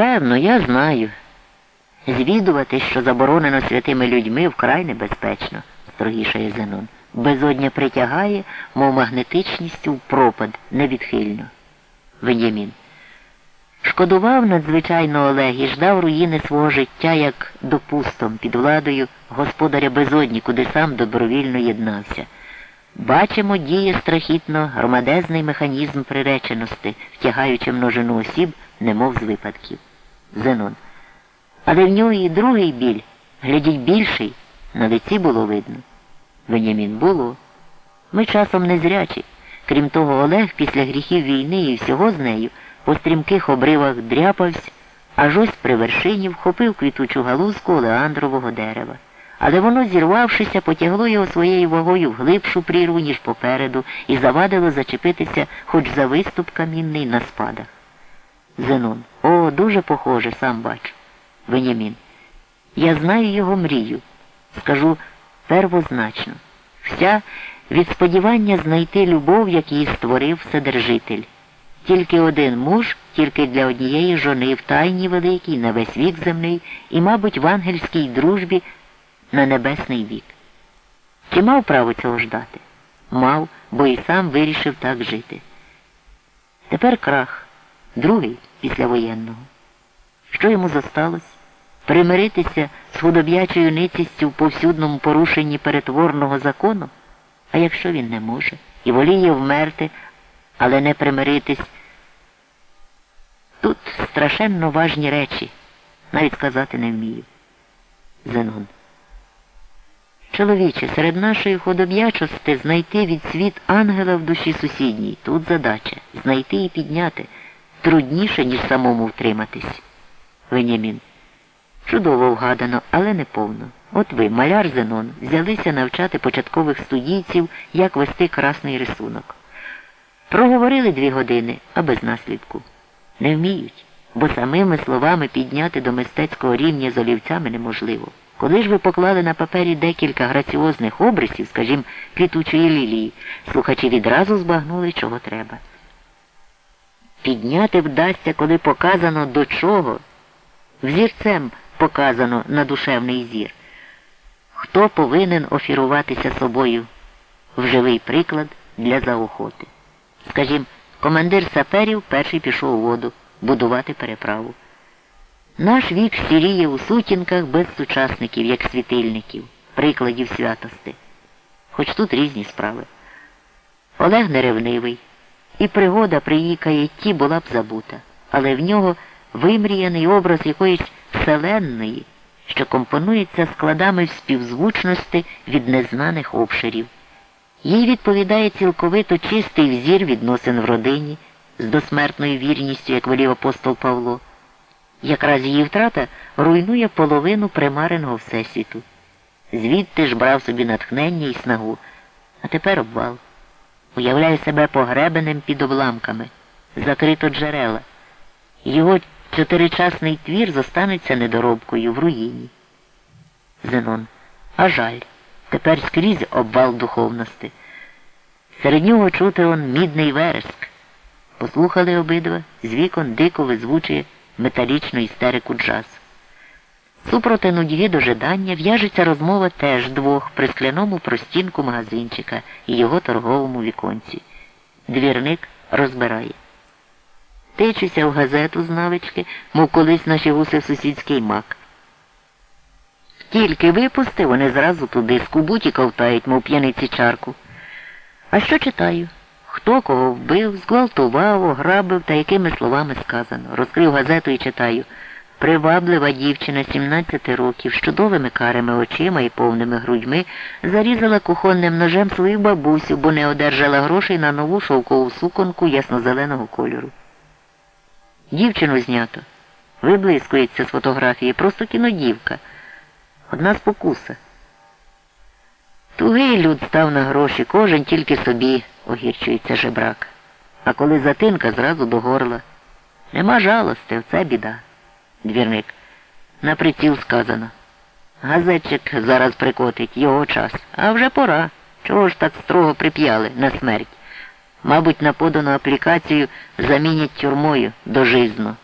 Певно, я знаю. Звідувати, що заборонено святими людьми, вкрай небезпечно, строгішає Зенон. Безодня притягає, мов магнетичністю в пропад невідхильно. Венямін. Шкодував надзвичайно Олег і ждав руїни свого життя як допустом під владою господаря безодні, куди сам добровільно єднався. Бачимо, діє страхітно громадезний механізм приреченості, втягаючи множину осіб, немов з випадків. Зенон. Але в нього і другий біль, глядіть більший, на лиці було видно. Венямін було. Ми часом незрячі. Крім того, Олег після гріхів війни і всього з нею по стрімких обривах дряпався, аж ось при вершині вхопив квітучу галузку олеандрового дерева. Але воно, зірвавшися, потягло його своєю вагою в глибшу прірву, ніж попереду, і завадило зачепитися хоч за виступ камінний на спадах. Зенон. О, дуже похоже, сам бачу. Венямін. Я знаю його мрію. Скажу первозначно. Вся від сподівання знайти любов, як її створив Вседержитель. Тільки один муж, тільки для однієї жони в тайні великій, на весь вік земний і, мабуть, в ангельській дружбі на небесний вік. Чи мав право цього ждати? Мав, бо і сам вирішив так жити. Тепер крах, другий післявоєнного. Що йому зосталось? Примиритися з худоб'ячою ницістю в повсюдному порушенні перетворного закону? А якщо він не може і воліє вмерти, але не примиритись, тут страшенно важні речі, навіть сказати не вмію. Зенон. Чоловіче, серед нашої худоб'ячости знайти від світ ангела в душі сусідній. Тут задача знайти і підняти. Трудніше, ніж самому втриматись. Венямін. Чудово вгадано, але не повно. От ви, маляр Зенон, взялися навчати початкових студійців, як вести красний рисунок. Проговорили дві години, а без наслідку. Не вміють, бо самими словами підняти до мистецького рівня з олівцями неможливо. Коли ж ви поклали на папері декілька граціозних обрисів, скажімо, квітучої лілії, слухачі відразу збагнули, чого треба. Підняти вдасться, коли показано до чого. Взірцем показано на душевний зір. Хто повинен офіруватися собою в живий приклад для заохоти? Скажімо, командир саперів перший пішов у воду будувати переправу. Наш вік сіріє у сутінках без сучасників, як світильників, прикладів святости. Хоч тут різні справи. Олег неревнивий, і пригода при її каєтті була б забута, але в нього вимріяний образ якоїсь вселенної, що компонується складами співзвучності від незнаних обширів. Їй відповідає цілковито чистий взір відносин в родині з досмертною вірністю, як велів апостол Павло. Якраз її втрата руйнує половину примареного Всесвіту. Звідти ж брав собі натхнення і снагу, а тепер обвал. Уявляю себе погребеним під обламками, закрито джерела. Його чотиричасний твір зостанеться недоробкою в руїні. Зенон. А жаль, тепер скрізь обвал духовності. Серед нього чути он мідний вереск. Послухали обидва, з вікон дико визвучує металічну істерику джаз. Супроти нудьги дожидання в'яжеться розмова теж двох при скляному простінку магазинчика і його торговому віконці. Двірник розбирає. Тичуся в газету з навички, мов колись наші гуси сусідський мак. Тільки випусти, вони зразу туди скубуть і ковтають, мов п'яниці чарку. А що читаю? Хто кого вбив, зґвалтував, ограбив та якими словами сказано. Розкрив газету і читаю. Приваблива дівчина 17 років з чудовими карими очима і повними грудьми зарізала кухонним ножем свою бабусю, бо не одержала грошей на нову шовкову суконку ясно-зеленого кольору. Дівчину знято. Виблискується з фотографії, просто кінодівка. Одна спокуса. Тугий люд став на гроші, кожен тільки собі, огірчується жебрак. А коли затинка, зразу до горла. Нема жалости, це біда. Двірник. На приціл сказано. Газетчик зараз прикотить його час. А вже пора. Чого ж так строго прип'яли на смерть? Мабуть, на подану аплікацію замінять тюрмою дожизно.